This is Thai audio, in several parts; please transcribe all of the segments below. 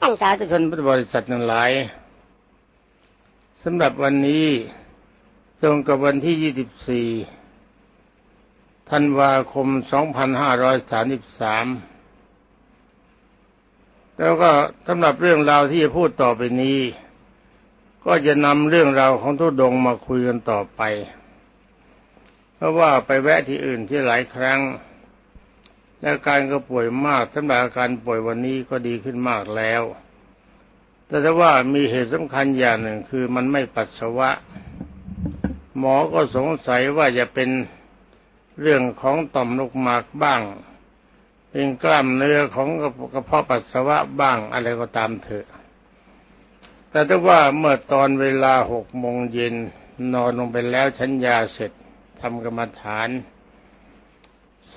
ท่านสาธุชนพุทธบริษัททั้งหลายสำหรับวันนี้ตรงกับวันที่ 24 ธันวาคม 2533 แล้วก็สำหรับเรื่องราวที่จะพูดต่อไปนี้ ก็จะนำเรื่องราวของทุดงมาคุยกันต่อไป เพราะว่าไปแวะที่อื่นที่หลายครั้ง และการก็ป่วยมากสำหรับอาการป่วยวันนี้ก็ดีขึ้นมากแล้ว แต่ถ้าว่ามีเหตุสำคัญอย่างหนึ่งคือมันไม่ปัสสาวะ หมอก็สงสัยว่าจะเป็นเรื่องของต่อมลูกหมากบ้าง เป็นกล้ามเนื้อของกระเพาะปัสสาวะบ้างอะไรก็ตามเถอะ แต่ถ้าว่าเมื่อตอนเวลาหกโมงเย็นนอนลงไปแล้วชัญญาเสร็จทำกรรมฐาน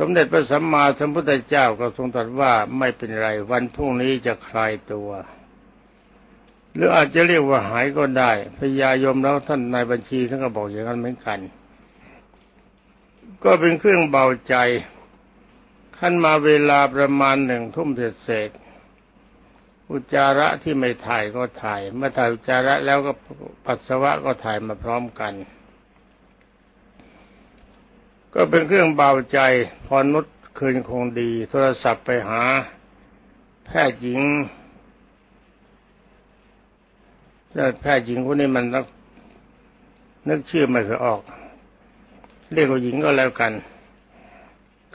มเด็จพระสัมมาสัมพุทธเจ้าก็ทรงตรัสว่าไม่เป็นไรวันพรุ่งนี้จะคลายตัว หรืออาจจะเรียกว่าหายก็ได้พยายมแล้วท่านนายบัญชีท่านก็บอกอย่างนั้นเหมือนกัน ก็เป็นเครื่องเบาใจขั้นมาเวลาประมาณหนึ่งทุ่มเศษอุจจาระที่ไม่ถ่ายก็ถ่าย เมื่อถ่ายอุจจาระแล้วก็ปัสสาวะก็ถ่ายมาพร้อมกัน ก็เป็นเครื่องเบาใจพอนุษคืนคงดี โทรศัพท์ไปหา แพทย์หญิงแพทย์หญิงคนนี้มันนึกนึกชื่อไม่เคยออก เรียกว่าหญิงก็แล้วกัน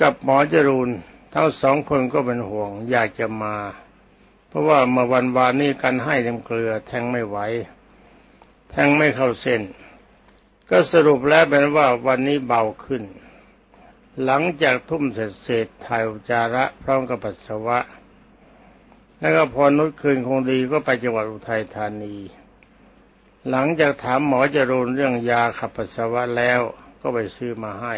กับหมอจรูนทั้งสองคนก็เป็นห่วง อยากจะมา เพราะว่าเมื่อวันวานนี้กันให้เต็มเกลือ แทงไม่ไหวแทงไม่เข้าเส้น ก็สรุปแล้วเป็นว่าวันนี้เบาขึ้น หลังจากทุ่มเสร็จเสร็จถ่ายอุจาระพร้อมกับปัสสาวะ แล้วก็พอนุชคืนคงดีก็ไปจังหวัดอุทัยธานี หลังจากถามหมอจรูนเรื่องยาขับปัสสาวะแล้วก็ไปซื้อมาให้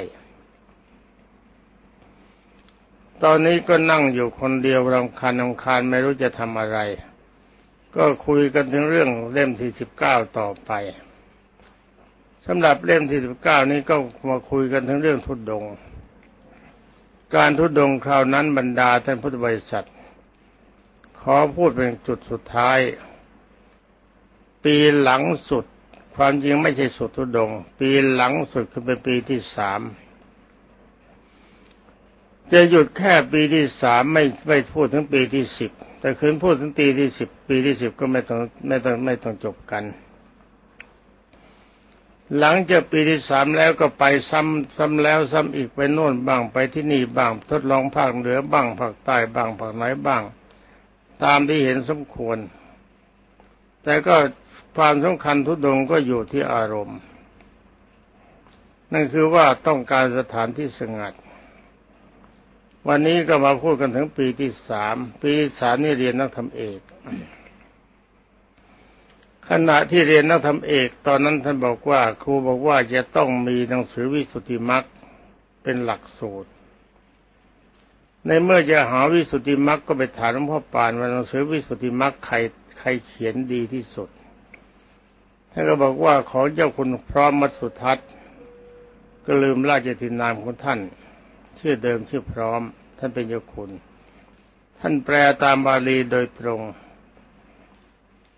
ตอนนี้ก็นั่งอยู่คนเดียวรำคาญรำคาญไม่รู้จะทำอะไร ก็คุยกันถึงเรื่องเล่มที่สิบเก้าต่อไปสำหรับเล่มที่สิบเก้านี้ก็มาคุยกันถึงเรื่องทุดดง การทุดดงคราวนั้นบรรดาท่านพุทธบริษัท ขอพูดเป็นจุดสุดท้าย ปีหลังสุด ความจริงไม่ใช่สุดทุดง ปีหลังสุดคือเป็นปีที่สามจะหยุดแค่ปีที่สามไม่ไม่พูดถึงปีที่สิบแต่คืนพูดถึงปีที่สิบปีที่สิบก็ไม่ต้องไม่ต้องไม่ต้องจบกัน หลังจากปีที่สามแล้วก็ไปซ้ำซ้ำแล้วซ้ำอีกไปโน่นบ้างไปที่นี่บ้างทดลองภาคเหนือบ้างภาคใต้บ้างภาคไหนบ้าง ตามที่เห็นสมควร แต่ก็ความสำคัญทุดงก็อยู่ที่อารมณ์ นั่นคือว่าต้องการสถานที่สงัด วันนี้ก็มาพูดกันถึงปีที่สามปีที่สามนี่เรียนนักธรรมเอก ขณะที่เรียนนักธรรมเอก ตอนนั้นท่านบอกว่า ครูบอกว่าจะต้องมีหนังสือวิสุทธิมรรคเป็นหลักสูตร ในเมื่อจะหาวิสุทธิมรรคก็ไปถามหลวงพ่อปานว่าหนังสือวิสุทธิมรรคใครใครเขียนดีที่สุดท่านก็บอกว่าขอเจ้าคุณพร้อมมัสุทัศน์ก็ลืมราชทินนามของท่าน ชื่อเดิมชื่อพร้อม ท่านเป็นเจ้าคุณ ท่านแปลตามบาลีโดยตรง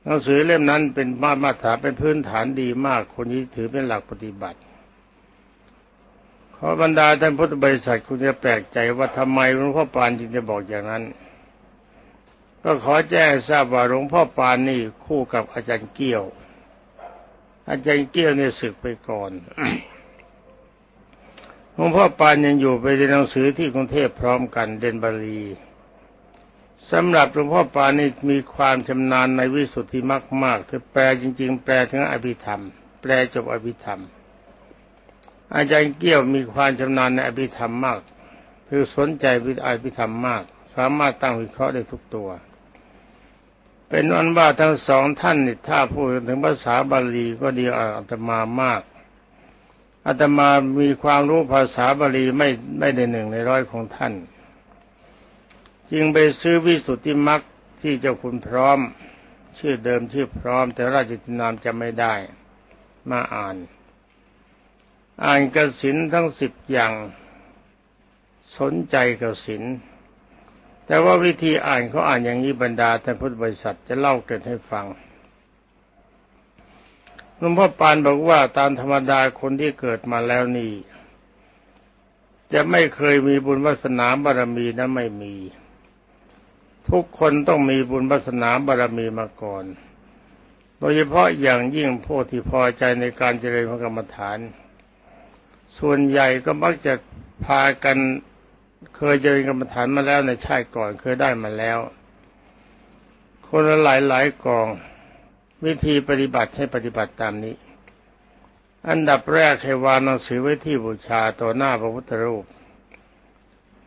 หนังสือเล่มนั้นเป็นมาตรฐานเป็นพื้นฐานดีมาก คนนี้ถือเป็นหลักปฏิบัติขอบรรดาท่านพุทธบริษัทคุณจะแปลกใจว่าทำไมหลวงพ่อปานจึงจะบอกอย่างนั้น ก็ขอแจ้งทราบว่าหลวงพ่อปานนี่คู่กับอาจารย์เกี้ยว อาจารย์เกี้ยวเนี่ยศึกไปก่อนหลวงพ่อปานยังอยู่ไปเรียนหนังสือที่กรุงเทพพร้อมกันเดนบาลี สำหรับหลวงพ่อปานี่มีความชำนาญในวิสุทธิมากมากเธอแปลจริง ๆ แปลถึงอภิธรรม แปลจบอภิธรรม อาจารย์เกี้ยวมีความชำนาญในอภิธรรมมาก คือสนใจวิอภิธรรมมาก สามารถตั้งวิเคราะห์ได้ทุกตัว เป็นอันว่าทั้งสองท่านนี่ถ้าพูดถึงภาษาบาลีก็ดีอาตมามากอาตมามีความรู้ภาษาบาลีไม่ไม่ได้หนึ่งในร้อยของท่าน จึงไปซื้อวิสุทธิมรรคที่เจ้าคุณพร้อม ชื่อเดิมชื่อพร้อม แต่ราชตินามจะไม่ได้ มาอ่าน อ่านกสินทั้งสิบอย่างสนใจกสินแต่ว่าวิธีอ่านเขาอ่านอย่างนี้บรรดาท่านพุทธบริษัทจะเล่าเกิดให้ฟังหลวงพ่อปานบอกว่าตามธรรมดาคนที่เกิดมาแล้วนี่ จะไม่เคยมีบุญวาสนาบารมีนะไม่มี ทุกคนต้องมีบุญวาสนาบารมีมาก่อน โดยเฉพาะอย่างยิ่งพวกที่พอใจในการเจริญพระกรรมฐาน ส่วนใหญ่ก็มักจะพากันเคยเจริญกรรมฐานมาแล้วในชาติก่อนเคยได้มาแล้ว คนละหลายหลายกอง วิธีปฏิบัติให้ปฏิบัติตามนี้ อันดับแรกให้วางหนังสือไว้ที่บูชาต่อหน้าพระพุทธรูป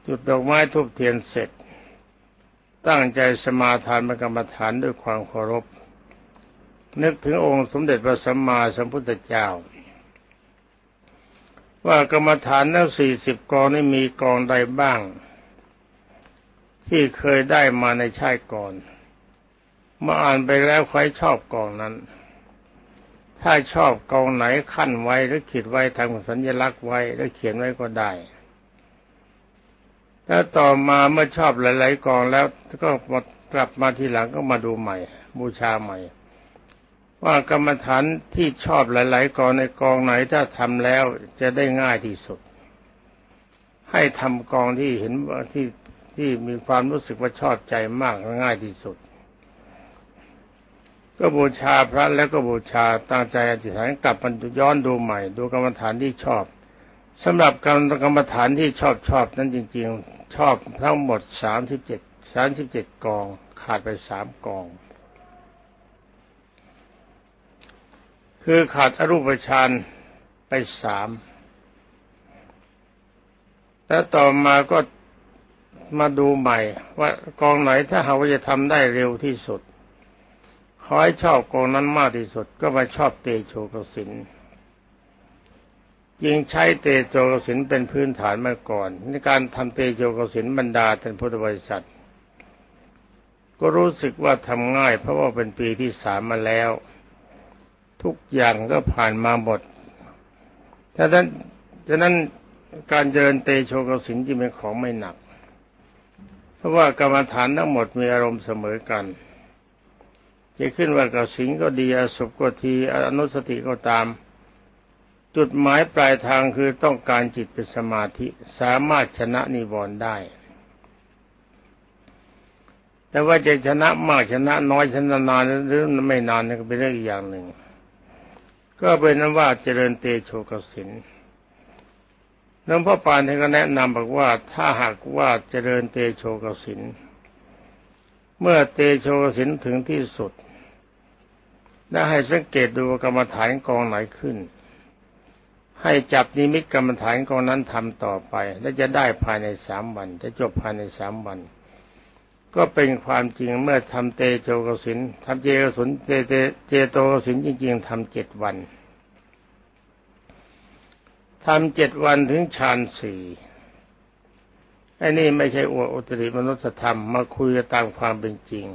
จุดดอกไม้ทุบเทียนเสร็จ ตั้งใจสมาทานกรรมฐานด้วยความเคารพ นึกถึงองค์สมเด็จพระสัมมาสัมพุทธเจ้า ว่ากรรมฐานทั้งสี่สิบกองนี้มีกองใดบ้าง ที่เคยได้มาในชาติก่อนเมื่ออ่านไปแล้วใครชอบกองนั้น ถ้าชอบกองไหนขั้นไว้หรือขีดไว้ทางสัญลักษณ์ไว้หรือเขียนไว้ก็ได้ แล้วต่อมาเมื่อชอบหลาย ๆกองแล้วก็กลับมาทีหลังก็มาดูใหม่ บูชาใหม่ ว่ากรรมฐานที่ชอบหลาย ๆกองในกองไหนถ้าทำแล้วจะได้ง่ายที่สุด ให้ทำกองที่เห็นว่าที่ที่มีความรู้สึกว่าชอบใจมากง่ายที่สุด ก็บูชาพระแล้วก็บูชาตั้งใจอธิษฐานกลับมันย้อนดูใหม่ ดูกรรมฐานที่ชอบ สำหรับกรรมกรรมฐานที่ชอบชอบนั้นจริงๆ ชอบทั้งหมดสามสิบเจ็ดสามสิบเจ็ดกอง ขาดไปสามกอง คือขาดอรูปฌานไปสามแล้วต่อมาก็มาดูใหม่ ว่ากองไหนถ้าหาว่าจะทำได้เร็วที่สุดขอให้ชอบกองนั้นมากที่สุด ก็มาชอบเตโชกสิน ยิงใช้เตโชกสินเป็นพื้นฐานมาก่อน ในการทำเตโชกสินบรรดาท่านพุทธบริษัท ก็รู้สึกว่าทำง่าย เพราะว่าเป็นปีที่สามมาแล้ว ทุกอย่างก็ผ่านมาหมดฉะนั้นฉะนั้นการเจริญเตโชกสินจึงเป็นของไม่หนัก เพราะว่ากรรมฐานทั้งหมดมีอารมณ์เสมอกันจะขึ้นว่ากสิงก็ดีอสุภก็ทีอนุสติก็ตาม จุดหมายปลายทางคือต้องการจิตเป็นสมาธิสามารถชนะนิวรณ์ได้ แต่ว่าจะชนะมากชนะน้อยชนะนานหรือไม่นานนี่ก็เป็นเรื่องอีกอย่างหนึ่ง ก็เป็นนั้นว่าเจริญเตโชกสินหลวงพ่อปานท่านก็แนะนำบอกว่าถ้าหากว่าเจริญเตโชกสินเมื่อเตโชกสินถึงที่สุดและให้สังเกตดูกรรมฐานกองไหนขึ้น ให้จับนิมิตกรรมฐานกองนั้นทำต่อไป และจะได้ภายในสามวัน จะจบภายในสามวัน ก็เป็นความจริงเมื่อทำเตโชกสินทำเจกสินเจเจเจโตกสินจริง ๆทำเจ็ดวันทำเจ็ดวันถึงฌานสี่ไอ้นี่ไม่ใช่อวดอุตริมนุสธรรมมาคุยตามความเป็นจริง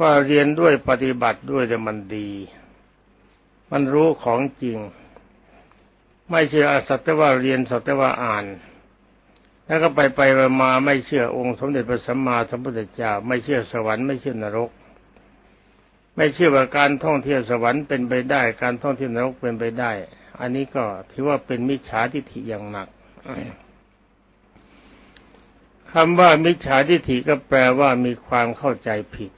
ว่าเรียนด้วยปฏิบัติด้วยจะมันดี มันรู้ของจริง ไม่ใช่สัตว์แต่ว่าเรียนสัตว์แต่ว่าอ่าน แล้วก็ไปไปมาไม่เชื่อองค์สมเด็จพระสัมมาสัมพุทธเจ้าไม่เชื่อสวรรค์ไม่เชื่อนรก ไม่เชื่อว่าการท่องเที่ยวสวรรค์เป็นไปได้ การท่องเที่ยวนรกเป็นไปได้ อันนี้ก็ถือว่าเป็นมิจฉาทิฏฐิอย่างหนักคำว่ามิจฉาทิฏฐิก็แปลว่ามีความเข้าใจผิด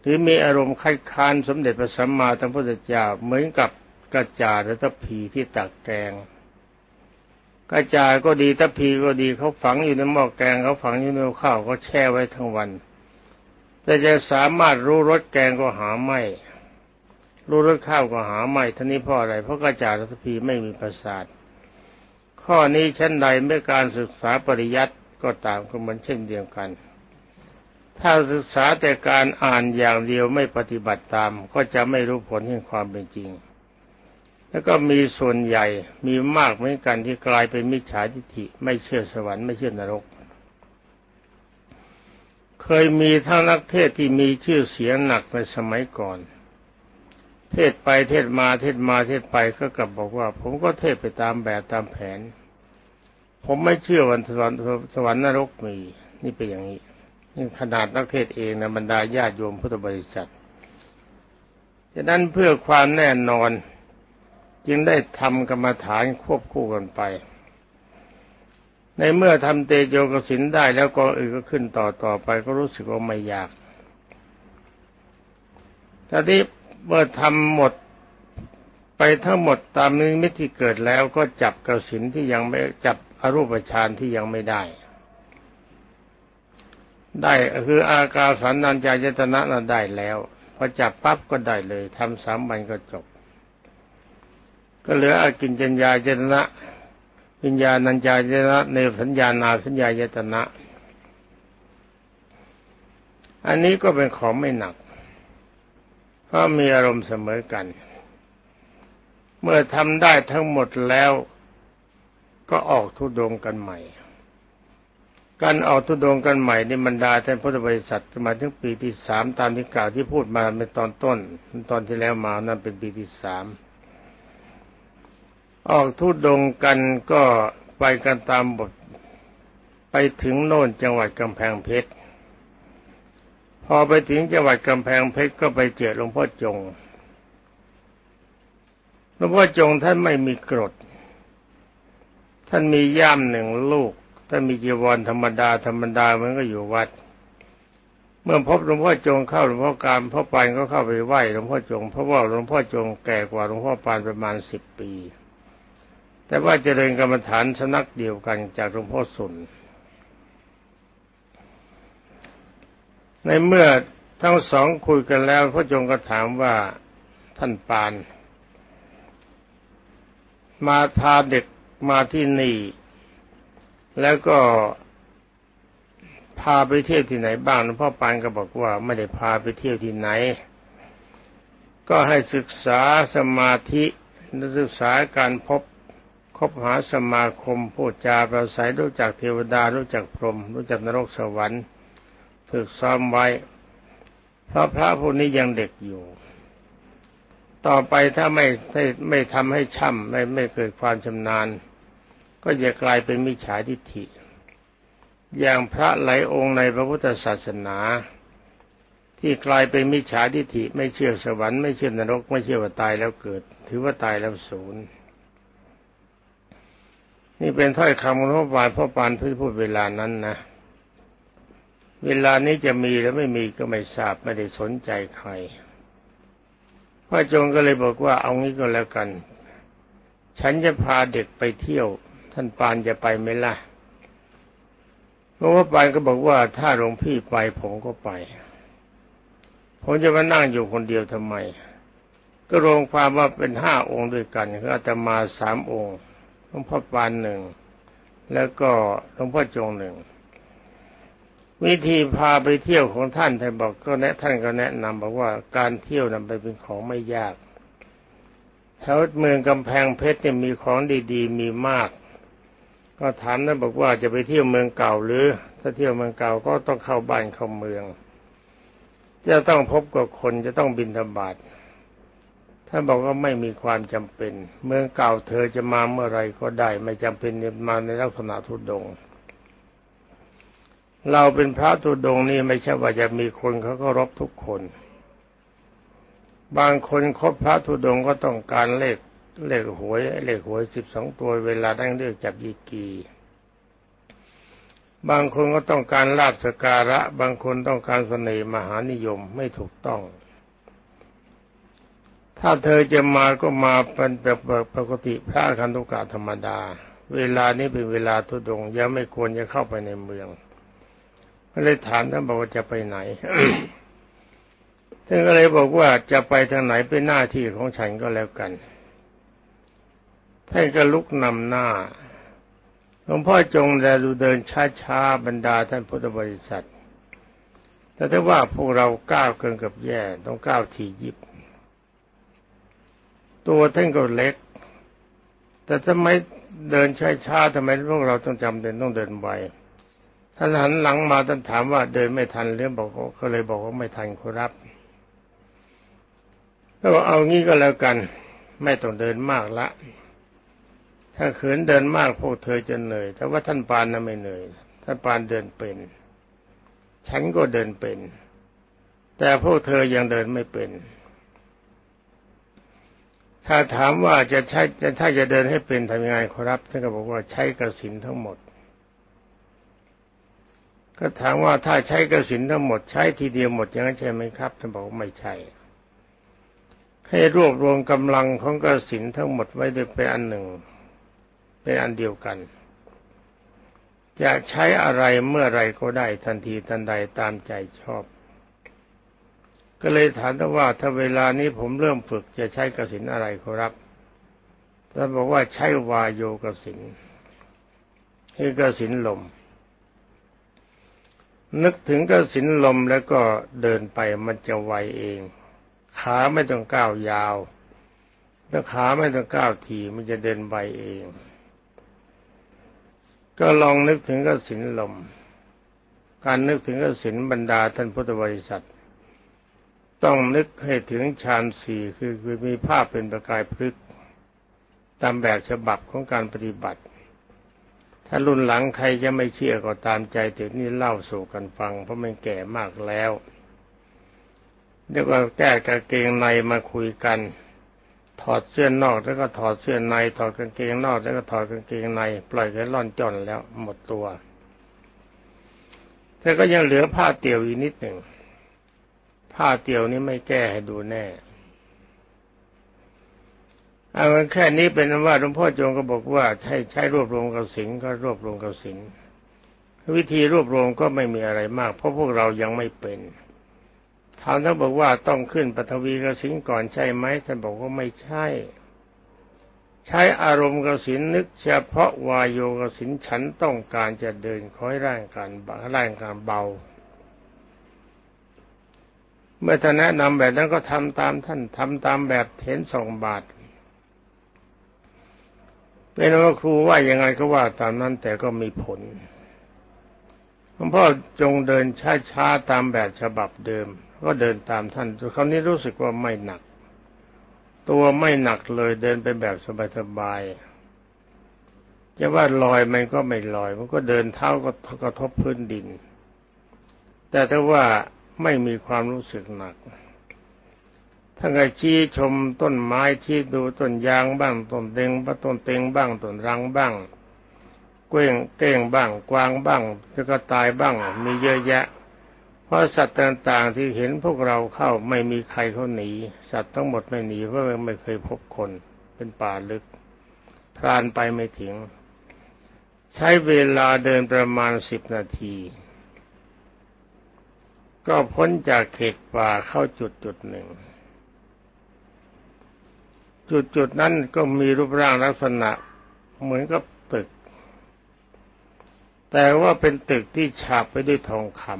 หรือมีอารมณ์คัดค้านสมเด็จพระสัมมาสัมพุทธเจ้าเหมือนกับ กระจาหรือตะผีที่ตักแกงกระจายก็ดีตะพีก็ดีเขาฝังอยู่ในหม้อแกงเขาฝังอยู่ในข้าวเขาแช่ไว้ทั้งวัน แต่จะสามารถรู้รสแกงก็หาไม่ รู้รสข้าวก็หาไม่ท่านี้เพราะอะไร เพราะกระจายตะพีไม่มีประสาทข้อนี้เช่นใดเมื่อการศึกษาปริยัติก็ตามก็เหมือนเช่นเดียวกัน ถ้าศึกษาแต่การอ่านอย่างเดียวไม่ปฏิบัติตาม ก็จะไม่รู้ผลแห่งความเป็นจริง แล้วก็มีส่วนใหญ่มีมากเหมือนกันที่กลายเป็นมิจฉาทิฏฐิไม่เชื่อสวรรค์ไม่เชื่อนรก เคยมีทั้งนักเทศที่มีชื่อเสียงหนักในสมัยก่อน เทศไปเทศมาเทศมาเทศไปก็กลับบอกว่า ผมก็เทศไปตามแบบตามแผน ผมไม่เชื่อวันสวรรค์สวรรค์นรกมี นี่เป็นอย่างนี้นี่ขนาดนักเทศเองนะบรรดาญาติโยมพุทธบริษัทฉะนั้นเพื่อความแน่นอน จึงได้ทำกรรมฐานควบคู่กันไป ในเมื่อทำเตโยกสินได้แล้วก็อื่นก็ขึ้นต่อต่อไปก็รู้สึกว่าไม่ยากแต่ที่เมื่อทำหมดไปทั้งหมดตามนิมิตที่เกิดแล้วก็จับกสินที่ยังไม่จับอรูปฌานที่ยังไม่ได้ ได้คืออากาสันนัญจายตนะน่ะได้แล้วพอจับปั๊บก็ได้เลยทำสามวันก็จบ ก็เหลืออกินจัญญาเจตนะ วิญญาณัญจายตนะในสัญญานาสัญญายตนะ อันนี้ก็เป็นของไม่หนัก เพราะมีอารมณ์เสมอกัน เมื่อทำได้ทั้งหมดแล้ว ก็ออกทุดงกันใหม่ การออกทุดงกันใหม่นี่บรรดาท่านพุทธบริษัทมาถึงปีที่สามตามที่กล่าวที่พูดมาในตอนต้น ตอนที่แล้วมานั่นเป็นปีที่สาม ออกทุดงกันก็ไปกันตามบท ไปถึงโน่นจังหวัดกำแพงเพชร พอไปถึงจังหวัดกำแพงเพชรก็ไปเจอหลวงพ่อจงหลวงพ่อจงท่านไม่มีกรด ท่านมีย่ามหนึ่งลูก ท่านมีจีวรธรรมดาธรรมดามันก็อยู่วัด เมื่อพบหลวงพ่อจงเข้าหลวงพ่อการพ่อปานก็เข้าไปไหว้หลวงพ่อจง เพราะว่าหลวงพ่อจงแก่กว่าหลวงพ่อปานประมาณสิบปี แต่ว่าเจริญกรรมฐานสนักเดียวกันจากหลวงพ่อสุนในเมื่อทั้งสองคุยกันแล้วพ่อจงก็ถามว่าท่านปาน มาพาเด็กมาที่นี่ แล้วก็พาไปเที่ยวที่ไหนบ้างหลวงพ่อปานก็บอกว่าไม่ได้พาไปเที่ยวที่ไหน ก็ให้ศึกษาสมาธิศึกษาการพบ คบหาสมาคมพูดจาประสัยรู้จักเทวดารู้จักพรหมรู้จักนรกสวรรค์ฝึกซ้อมไว้เพราะพระพวกนี้ยังเด็กอยู่ ต่อไปถ้าไม่ไม่ทำให้ช่ำไม่ไม่เกิดความชำนาญ ก็จะกลายเป็นมิจฉาทิฏฐิ อย่างพระหลายองค์ในพระพุทธศาสนา ที่กลายเป็นมิจฉาทิฏฐิไม่เชื่อสวรรค์ไม่เชื่อนรกไม่เชื่อว่าตายแล้วเกิด ถือว่าตายแล้วศูนย์ นี่เป็นถ้อยคำของพ่อปานพ่อปานที่พูดเวลานั้นนะ เวลานี้จะมีหรือไม่มีก็ไม่ทราบไม่ได้สนใจใครพ่อจงก็เลยบอกว่าเอางี้ก็แล้วกัน ฉันจะพาเด็กไปเที่ยว ท่านปานจะไปไหมล่ะเพราะว่าปานก็บอกว่าถ้าหลวงพี่ไปผมก็ไปผมจะมานั่งอยู่คนเดียวทำไม ก็รวมความว่าเป็นห้าองค์ด้วยกันก็อาจะมาสามองค์ ลวงพ่อปานหนึ่งแล้วก็หลวงพ่อจงหนึ่งวิธีพาไปเที่ยวของท่านท่านบอกก็แนะท่านก็แนะนำบอกว่าการเที่ยวนั้นไปเป็นของไม่ยากแถวเมืองกำแพงเพชรเนี่ยมีของดี ๆ มีมาก ก็ถามนั้นบอกว่าจะไปเที่ยวเมืองเก่าหรือ ถ้าเที่ยวเมืองเก่าก็ต้องเข้าบ้านเข้าเมือง จะต้องพบกับคนจะต้องบินธบาต ท่านบอกว่าไม่มีความจำเป็น เมืองเก่าเธอจะมาเมื่อไรก็ได้ ไม่จำเป็นมาในลักษณะทุดง เราเป็นพระทุดงนี่ไม่ใช่ว่าจะมีคนเขาก็รบทุกคน บางคนคบพระทุดงก็ต้องการเลขเลขหวย เลขหวยสิบสองตัวเวลาตั้งเลือกจับยีกี บางคนก็ต้องการลาบสการะ บางคนต้องการเสน่ห์มหานิยมไม่ถูกต้อง ถ้าเธอจะมาก็มาเป็นแบบปกติพระคันตุกะธรรมดา เวลานี้เป็นเวลาทุดงยังไม่ควรจะเข้าไปในเมืองก็เลยถามท่านบอกว่าจะไปไหนท่านก็เลยบอกว่าจะไปทางไหนเป็นหน้าที่ของฉันก็แล้วกันท่านก็ลุกนำหน้าหลวงพ่อจงแลดูเดินช้าๆบรรดาท่านพุทธบริษัท แต่ถ้าว่าพวกเราก้าวเกินกับแย่ต้องก้าวทียิบ ตัวท่านก็เล็ก แต่ทำไมเดินช้าๆทำไมพวกเราต้องจำเป็นต้องเดินไวท่านหันหลังมาท่านถามว่าเดินไม่ทันหรือบอกก็เลยบอกว่าไม่ทันครับแล้วเอางี้ก็แล้วกัน ไม่ต้องเดินมากละ ถ้าขืนเดินมากพวกเธอจะเหนื่อย แต่ว่าท่านปานน่ะไม่เหนื่อย ท่านปานเดินเป็น ฉันก็เดินเป็น แต่พวกเธอยังเดินไม่เป็น ถ้าถามว่าจะใช้จะถ้าจะเดินให้เป็นทำยังไงครับท่านก็บอกว่าใช้กสินทั้งหมด ก็ถามว่าถ้าใช้กสินทั้งหมด ใช้ทีเดียวหมดอย่างนั้นใช่ไหมครับท่านบอกว่าไม่ใช่ ให้รวบรวมกำลังของกสินทั้งหมดไว้ด้วยเป็นอันหนึ่ง เป็นอันเดียวกัน จะใช้อะไรเมื่อไรก็ได้ทันทีทันใดตามใจชอบ ก็เลยถามว่าถ้าเวลานี้ผมเริ่มฝึกจะใช้กสินอะไรครับท่านบอกว่าใช้วายโยกสินคือกสินลม นึกถึงกสินลมแล้วก็เดินไปมันจะไวเอง ขาไม่ต้องก้าวยาวถ้าขาไม่ต้องก้าวทีมันจะเดินไปเอง ก็ลองนึกถึงกสินลม การนึกถึงกสินบรรดาท่านพุทธบริษัท ต้องนึกให้ถึงฌานสี่คือคือมีภาพเป็นประกายพลึกตามแบบฉบับของการปฏิบัติ ถ้ารุ่นหลังใครจะไม่เชื่อก็ตามใจแต่นี่เล่าสู่กันฟัง เพราะมันแก่มากแล้วเรียกว่าแก้กางเกงในมาคุยกัน ถอดเสื้อนอกแล้วก็ถอดเสื้อใน ถอดกางเกงนอกแล้วก็ถอดกางเกงใน ปล่อยกันร่อนจ่อนแล้วหมดตัวแต่ก็ยังเหลือผ้าเตี่ยวอีกนิดหนึ่ง ผ้าเตียวนี้ไม่แก้ให้ดูแน่เอาแค่นี้เป็นว่าหลวงพ่อจงก็บอกว่าใช้ใช้รวบรวมกสิงก็รวบรวมกสิงวิธีรวบรวมก็ไม่มีอะไรมาก เพราะพวกเรายังไม่เป็นถามท่านบอกว่าต้องขึ้นปฐวีกสินก่อนใช่ไหมท่านบอกว่าไม่ใช่ ใช้อารมณ์กสินนึกเฉพาะวายโยกสินฉันต้องการจะเดินคอยร่างการร่างการเบา เมื่อท่านแนะนำแบบนั้นก็ทำตามท่านทำตามแบบเห็นสองบาทเป็นว่าครูว่ายังไงก็ว่าตามนั้นแต่ก็มีผลหลวงพ่อจงเดินช้าๆตามแบบฉบับเดิม ก็เดินตามท่านคราวนี้รู้สึกว่าไม่หนัก ตัวไม่หนักเลยเดินไปแบบสบายๆจะว่าลอยมันก็ไม่ลอย มันก็เดินเท้าก็กระทบพื้นดิน แต่ถ้าว่า ไม่มีความรู้สึกหนักท่านก็ชี้ชมต้นไม้ชี้ดูต้นยางบ้างต้นเต็งบ้างต้นเต็งบ้างต้นรังบ้างเก้งเก้งบ้าง กวางบ้างแล้วก็ตายบ้าง มีเยอะแยะ เพราะสัตว์ต่างๆที่เห็นพวกเราเข้าไม่มีใครเขาหนี สัตว์ทั้งหมดไม่หนีเพราะไม่เคยพบคนเป็นป่าลึกพรานไปไม่ถึง ใช้เวลาเดินประมาณสิบนาที ก็พ้นจากเขตป่าเข้าจุดจุดหนึ่ง จุดจุดนั้นก็มีรูปร่างลักษณะเหมือนกับตึก แต่ว่าเป็นตึกที่ฉาบไปด้วยทองคำ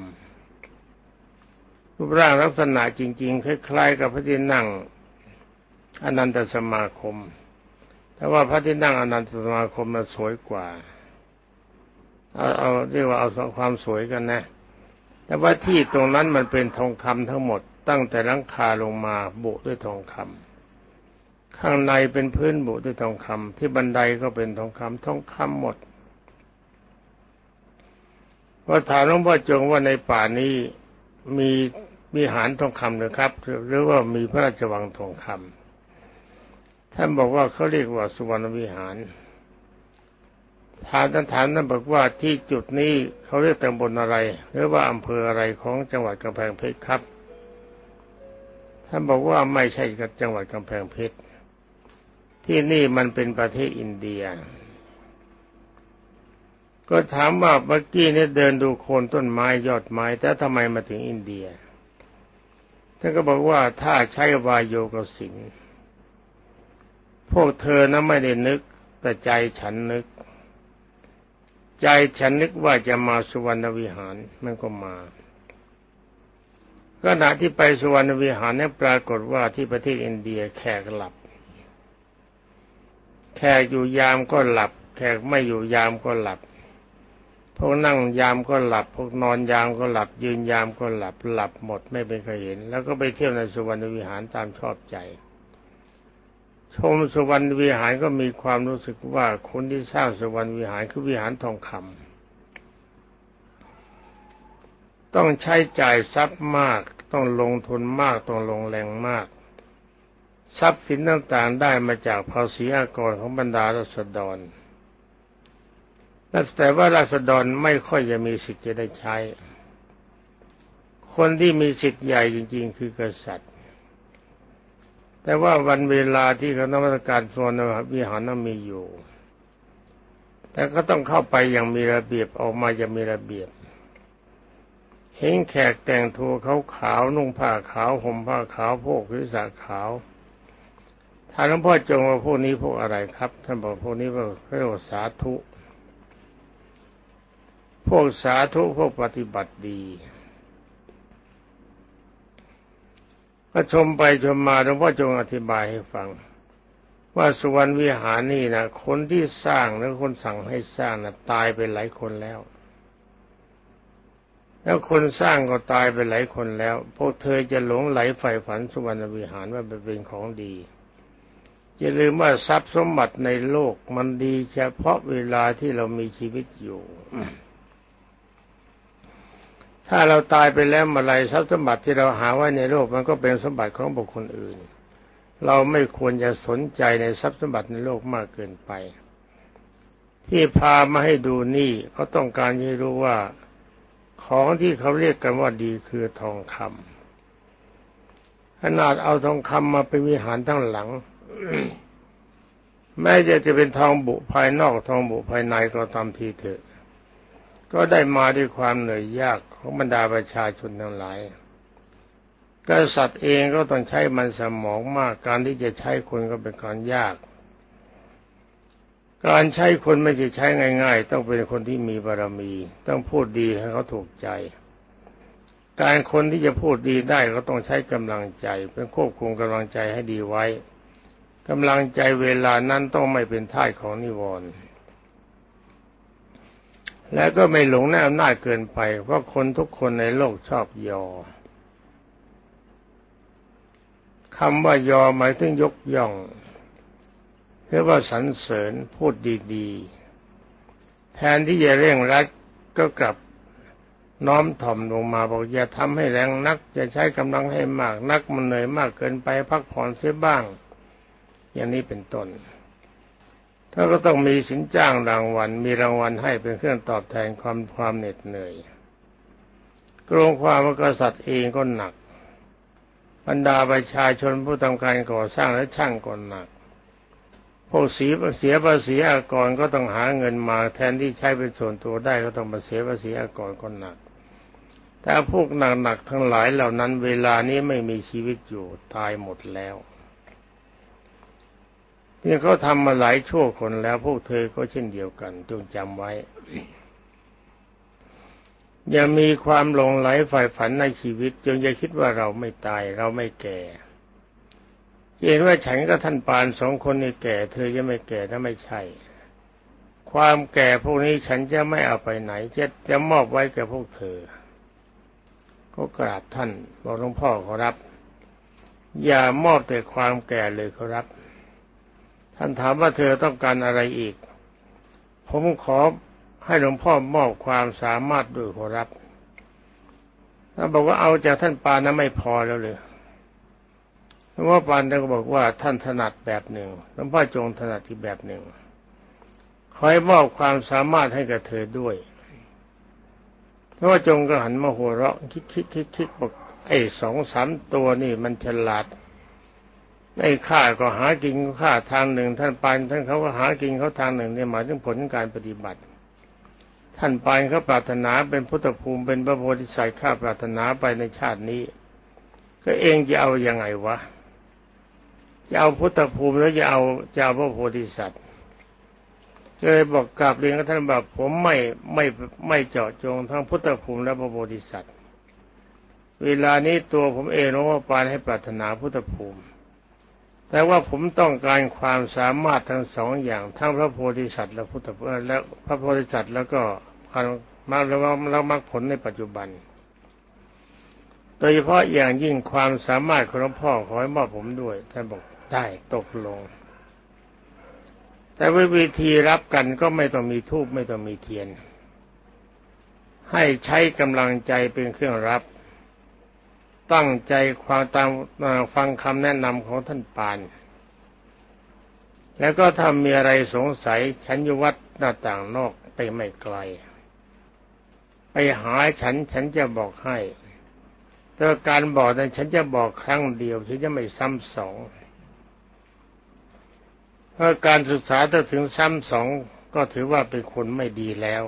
รูปร่างลักษณะจริง ๆ คล้าย ๆ กับพระที่นั่งอนันตสมาคม แต่ว่าพระที่นั่งอนันตสมาคมมันสวยกว่า เอาเอาเรียกว่าเอาความสวยกันนะ แต่ว่าที่ตรงนั้นมันเป็นทองคำทั้งหมด ตั้งแต่ลังคาลงมาบุด้วยทองคำข้างในเป็นพื้นบุด้วยทองคำที่บันไดก็เป็นทองคำทองคำหมดพอถามหลวงพ่อจงว่าในป่านี้มีมีหารทองคำนะครับ หรือว่ามีพระราชวังทองคำท่านบอกว่าเขาเรียกว่าสุวรรณวิหาร ถามท่านถามท่านบอกว่าที่จุดนี้เขาเรียกตำบลอะไร หรือว่าอำเภออะไรของจังหวัดกำแพงเพชรครับ ท่านบอกว่าไม่ใช่กับจังหวัดกำแพงเพชรที่นี่มันเป็นประเทศอินเดีย ก็ถามว่าเมื่อกี้นี่เดินดูโคนต้นไม้ยอดไม้แต่ทำไมมาถึงอินเดีย ท่านก็บอกว่าถ้าใช้วายโยกสินพวกเธอนะไม่ได้นึกแต่ใจฉันนึก ใจฉันนึกว่าจะมาสุวรรณวิหารมันก็มาขณะที่ไปสุวรรณวิหารเนี่ยปรากฏว่าที่ประเทศอินเดียแขกหลับ แขกอยู่ยามก็หลับ แขกไม่อยู่ยามก็หลับพวกนั่งยามก็หลับ พวกนอนยามก็หลับ ยืนยามก็หลับ หลับหมดไม่เป็นใครเห็น แล้วก็ไปเที่ยวในสุวรรณวิหารตามชอบใจ ชมสุวรรณวิหารก็มีความรู้สึกว่าคนที่สร้างสุวรรณวิหารคือวิหารทองคำต้องใช้จ่ายทรัพย์มาก ต้องลงทุนมาก ต้องลงแรงมาก ทรัพย์สินต่างๆได้มาจากภาษีอากรของบรรดาราษฎรแต่ว่าราษฎรไม่ค่อยจะมีสิทธิ์จะได้ใช้ คนที่มีสิทธิ์ใหญ่จริง ๆ คือกษัตริย์ แต่ว่าวันเวลาที่เขานมัสการโซนวิหารนั้นมีอยู่ แต่ก็ต้องเข้าไปอย่างมีระเบียบออกมาอย่างมีระเบียบ เห็นแขกแต่งตัวขาขาวนุ่งผ้าขาวห่มผ้าขาวพวกวิสาขาวท่านหลวงพ่อจงว่าพวกนี้พวกอะไรครับ ท่านบอกพวกนี้ว่าเรียกว่าสาธุ พวกสาธุพวกปฏิบัติดี ก็ชมไปชมมาหลวงพ่อจงอธิบายให้ฟัง ว่าสุวรรณวิหารนี่นะคนที่สร้างหรือคนสั่งให้สร้างนะตายไปหลายคนแล้ว แล้วคนสร้างก็ตายไปหลายคนแล้วพวกเธอจะหลงไหลใฝ่ฝันสุวรรณวิหารว่าเป็นของดีอย่าลืมว่าทรัพย์สมบัติในโลกมันดีเฉพาะเวลาที่เรามีชีวิตอยู่ ถ้าเราตายไปแล้วมาไรทรัพย์สมบัติที่เราหาไว้ในโลกมันก็เป็นสมบัติของบุคคลอื่น เราไม่ควรจะสนใจในทรัพย์สมบัติในโลกมากเกินไป ที่พามาให้ดูนี่เขาต้องการให้รู้ว่าของที่เขาเรียกกันว่าดีคือทองคำขนาดเอาทองคำมาเป็นวิหารทั้งหลัง แม้จะจะเป็นทองบุภายนอกทองบุภายในก็ตามทีเถอะ ก็ได้มาด้วยความเหนื่อยยาก ของบรรดาประชาชนทั้งหลายกษัตริย์เองก็ต้องใช้มันสมองมากการที่จะใช้คนก็เป็นการยาก การใช้คนไม่ใช่ใช้ง่าย ๆ ต้องเป็นคนที่มีบารมี ต้องพูดดีให้เขาถูกใจ การคนที่จะพูดดีได้ก็ต้องใช้กำลังใจ เป็นควบคุมกำลังใจให้ดีไว้กำลังใจเวลานั้นต้องไม่เป็นท่ายของนิวรณ์ และก็ไม่หลงในอำนาจเกินไป เพราะคนทุกคนในโลกชอบยอคำว่ายอหมายถึงยกย่องเรียกว่าสรรเสริญพูดดีๆ แทนที่จะเร่งรัดก็กลับน้อมถ่อมลงมาบอกอย่าทำให้แรงนักอย่าใช้กำลังให้มากนักมันเหนื่อยมากเกินไปพักผ่อนเสียบ้าง อย่างนี้เป็นต้น ถ้าก็ต้องมีสินจ้างรางวัล มีรางวัลให้เป็นเครื่องตอบแทนความความเหน็ดเหนื่อยกรงความกษัตริย์เองก็หนัก บรรดาประชาชนผู้ทำการก่อสร้างและช่างก็หนักพวกสีเสียภาษีอากรก็ต้องหาเงินมาแทนที่ใช้เป็นส่วนตัวได้ก็ต้องมาเสียภาษีอากรก็หนัก แต่พวกหนักๆทั้งหลายเหล่านั้นเวลานี้ไม่มีชีวิตอยู่ตายหมดแล้ว นี่เขาทำมาหลายชั่วคนแล้วพวกเธอก็เช่นเดียวกันจงจำไว้ อย่ามีความหลงไหลฝ่ายฝันในชีวิต จงอย่าคิดว่าเราไม่ตายเราไม่แก่เห็นว่าฉันกับท่านปานสองคนนี่แก่ เธอจะไม่แก่ถ้าไม่ใช่ ความแก่พวกนี้ฉันจะไม่เอาไปไหน จะจะมอบไว้แก่พวกเธอ ก็กราบท่านบอกหลวงพ่อขอรับ อย่ามอบแต่ความแก่เลยขอรับ ท่านถามว่าเธอต้องการอะไรอีก ผมขอให้หลวงพ่อมอบความสามารถด้วยขอรับท่านบอกว่าเอาจากท่านปานนั้นไม่พอแล้วเลยหลวงพ่อปานท่านก็บอกว่าท่านถนัดแบบหนึ่งหลวงพ่อจงถนัดที่แบบหนึ่งขอให้มอบความสามารถให้กับเธอด้วยเพราะว่าจงก็หันมาหัวเราะคิกคิกคิกคิกบอกไอ้สองสามตัวนี่มันฉลาด ไอ้ข้าก็หากินข้าทางหนึ่ง ท่านปานท่านเขาก็หากินเขาทางหนึ่งเนี่ยหมายถึงผลการปฏิบัติ ท่านปานเขาปรารถนาเป็นพุทธภูมิเป็นพระโพธิสัตว์ข้าปรารถนาไปในชาตินี้ ก็เองจะเอายังไงวะจะเอาพุทธภูมิแล้วจะเอาจะเอาพระโพธิสัตว์เลยบอกกราบเรียนกับท่านแบบผมไม่ไม่ไม่เจาะจงทั้งพุทธภูมิและพระโพธิสัตว์ เวลานี้ตัวผมเองน้องปานให้ปรารถนาพุทธภูมิ แต่ว่าผมต้องการความสามารถทั้งสองอย่าง ทั้งพระโพธิสัตว์และพุทธและพระโพธิสัตว์แล้วก็ความมรรคแล้วมรรคผลในปัจจุบัน โดยเฉพาะอย่างยิ่งความสามารถของหลวงพ่อขอให้มอบผมด้วยท่านบอกได้ตกลง แต่วิธีรับกันก็ไม่ต้องมีทูบไม่ต้องมีเทียน ให้ใช้กำลังใจเป็นเครื่องรับ ตั้งใจความตามฟังคำแนะนำของท่านปาน แล้วก็ถ้ามีอะไรสงสัยฉันอยู่วัดหน้าต่างนอกไปไม่ไกล ไปหาฉันฉันจะบอกให้แต่การบอกนั้นฉันจะบอกครั้งเดียวฉันจะไม่ซ้ำสองเพราะการศึกษาถ้าถึงซ้ำสองก็ถือว่าเป็นคนไม่ดีแล้ว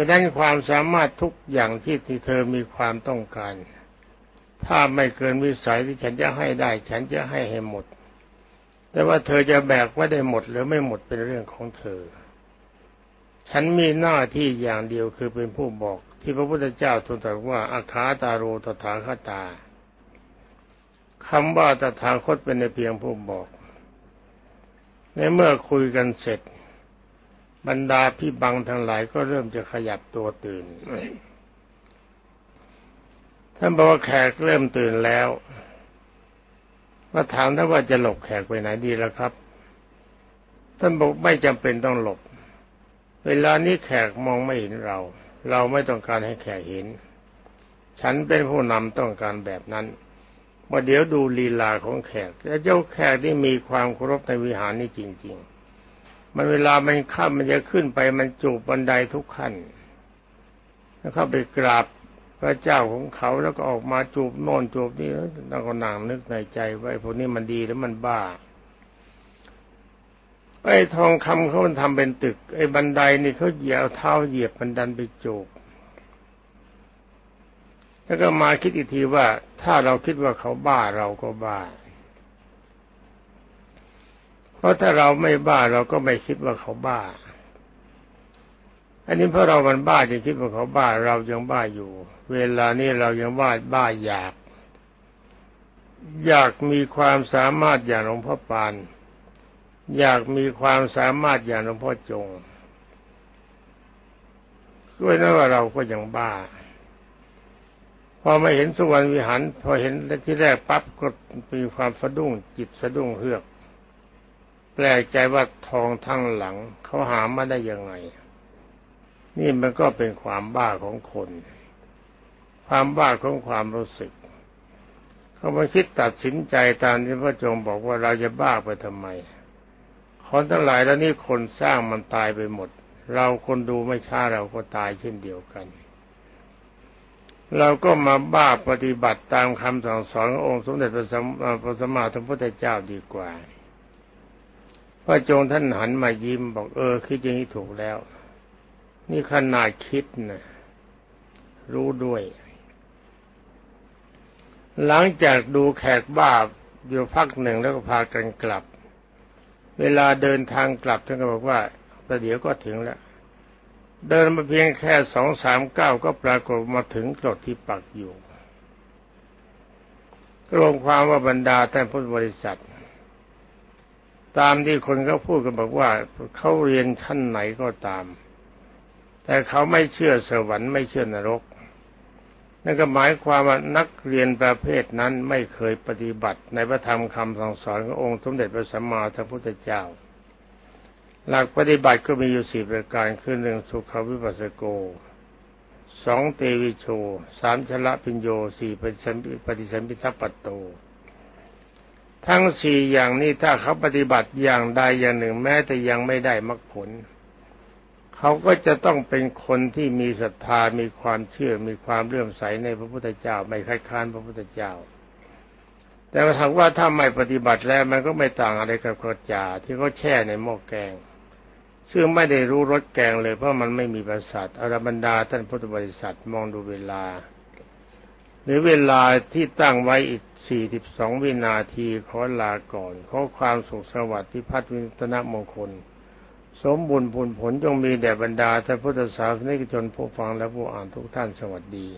ะนั้นความสามารถทุกอย่างที่ที่เธอมีความต้องการ ถ้าไม่เกินวิสัยที่ฉันจะให้ได้ ฉันจะให้ให้หมด แต่ว่าเธอจะแบกไว้ได้หมดหรือไม่หมดเป็นเรื่องของเธอ ฉันมีหน้าที่อย่างเดียวคือเป็นผู้บอก ที่พระพุทธเจ้าทูลตรัสว่าอาคาตาโรตถาคตาคำว่าตถาคตเป็นในเพียงผู้บอก ในเมื่อคุยกันเสร็จ บรรดาพี่บังทั้งหลายก็เริ่มจะขยับตัวตื่น ท่านบอกว่าแขกเริ่มตื่นแล้ว มาถามท่านว่าจะหลบแขกไปไหนดีล้วครับ ท่านบอกไม่จำเป็นต้องหลบ เวลานี้แขกมองไม่เห็นเรา เราไม่ต้องการให้แขกเห็น ฉันเป็นผู้นำต้องการแบบนั้นว่าเดี๋ยวดูลีลาของแขก แล้วเจ้าแขกที่มีความเคารพในวิหารนี่จริง ๆ มันเวลามันข้ามมันจะขึ้นไปมันจูบบันไดทุกขั้นแล้วเข้าไปกราบพระเจ้าของเขาแล้วก็ออกมาจูบโน่นจูบนี่แล้วก็นั่งนึกในใจว่าพวกนี้มันดีแล้วมันบ้าไอ้ทองคำเขามันทำเป็นตึก ไอ้บันไดนี่เขาเหยียบเท้าเหยียบมันดันไปจูบแล้วก็มาคิดอีกทีว่า ถ้าเราคิดว่าเขาบ้าเราก็บ้า เพราะถ้าเราไม่บ้าเราก็ไม่คิดว่าเขาบ้า อันนี้เพราะเรามันบ้าจึงคิดว่าเขาบ้า เรายังบ้าอยู่ เวลานี้เรายังบ้าบ้าอยาก อยากมีความสามารถอย่างหลวงพ่อปาน อยากมีความสามารถอย่างหลวงพ่อจงด้วยนั้นว่าเราก็ยังบ้า พอมาเห็นสุวรรณวิหาร พอเห็นที่แรกปั๊บก็มีความสะดุ้งจิตสะดุ้งเฮือก ปลกใจว่าทองทั้งหลังเขาหามาได้ยังไง นี่มันก็เป็นความบ้าของคน ความบ้าของความรู้สึก เขามาคิดตัดสินใจตามที่พระจงบอกว่าเราจะบ้าไปทำไมคนทั้งหลายแล้วนี่คนสร้างมันตายไปหมด เราคนดูไม่ช้าเราก็ตายเช่นเดียวกัน เราก็มาบ้าปฏิบัติตามคำสั่งสอนขององค์สมเด็จพระสัมมาสัมพุทธเจ้าดีกว่า พระจงท่านหันมายิ้มบอกเออคิดอย่างนี้ถูกแล้ว นี่ขนาดคิดนะรู้ด้วย หลังจากดูแขกบ้าอยู่พักหนึ่งแล้วก็พากันกลับ เวลาเดินทางกลับท่านก็บอกว่าประเดี๋ยวก็ถึงแล้ว เดินมาเพียงแค่สองสามก้าวก็ปรากฏมาถึงกรดที่ปักอยู่รวมความว่าบรรดาท่านพุทธบริษัท ตามที่คนเขาพูดกันบอกว่าเขาเรียนชั้นไหนก็ตาม แต่เขาไม่เชื่อสวรรค์ไม่เชื่อนรกนั่นก็หมายความว่านักเรียนประเภทนั้นไม่เคยปฏิบัติในพระธรรมคำสั่งสอนขององค์สมเด็จพระสัมมาสัมพุทธเจ้า หลักปฏิบัติก็มีอยู่สี่ประการคือหนึ่งสุขวิปัสสโกสองเตวิโชสามชละพิญโยสี่ปฏิสัมปฏิสัมพิทัปโต ทั้งสี่อย่างนี้ถ้าเขาปฏิบัติอย่างใดอย่างหนึ่งแม้แต่ยังไม่ได้มรรคผล เขาก็จะต้องเป็นคนที่มีศรัทธามีความเชื่อมีความเลื่อมใสในพระพุทธเจ้า ไม่คัดค้านพระพุทธเจ้า แต่ถามว่าถ้าไม่ปฏิบัติแล้วมันก็ไม่ต่างอะไรกับกระจาที่เขาแช่ในหม้อแกง ซึ่งไม่ได้รู้รสแกงเลยเพราะมันไม่มีประสาทอรบรรดาท่านพุทธบริษัทมองดูเวลา หรือเวลาที่ตั้งไว้อีก 42 วินาทีขอลาก่อน ขอความสุขสวัสดิ์ที่พัฒวิตนมงคล สมบูรณ์ผลผลจงมีแด่บรรดาท่านพุทธศาสนิกชนผู้ฟังและผู้อ่านทุกท่านสวัสดี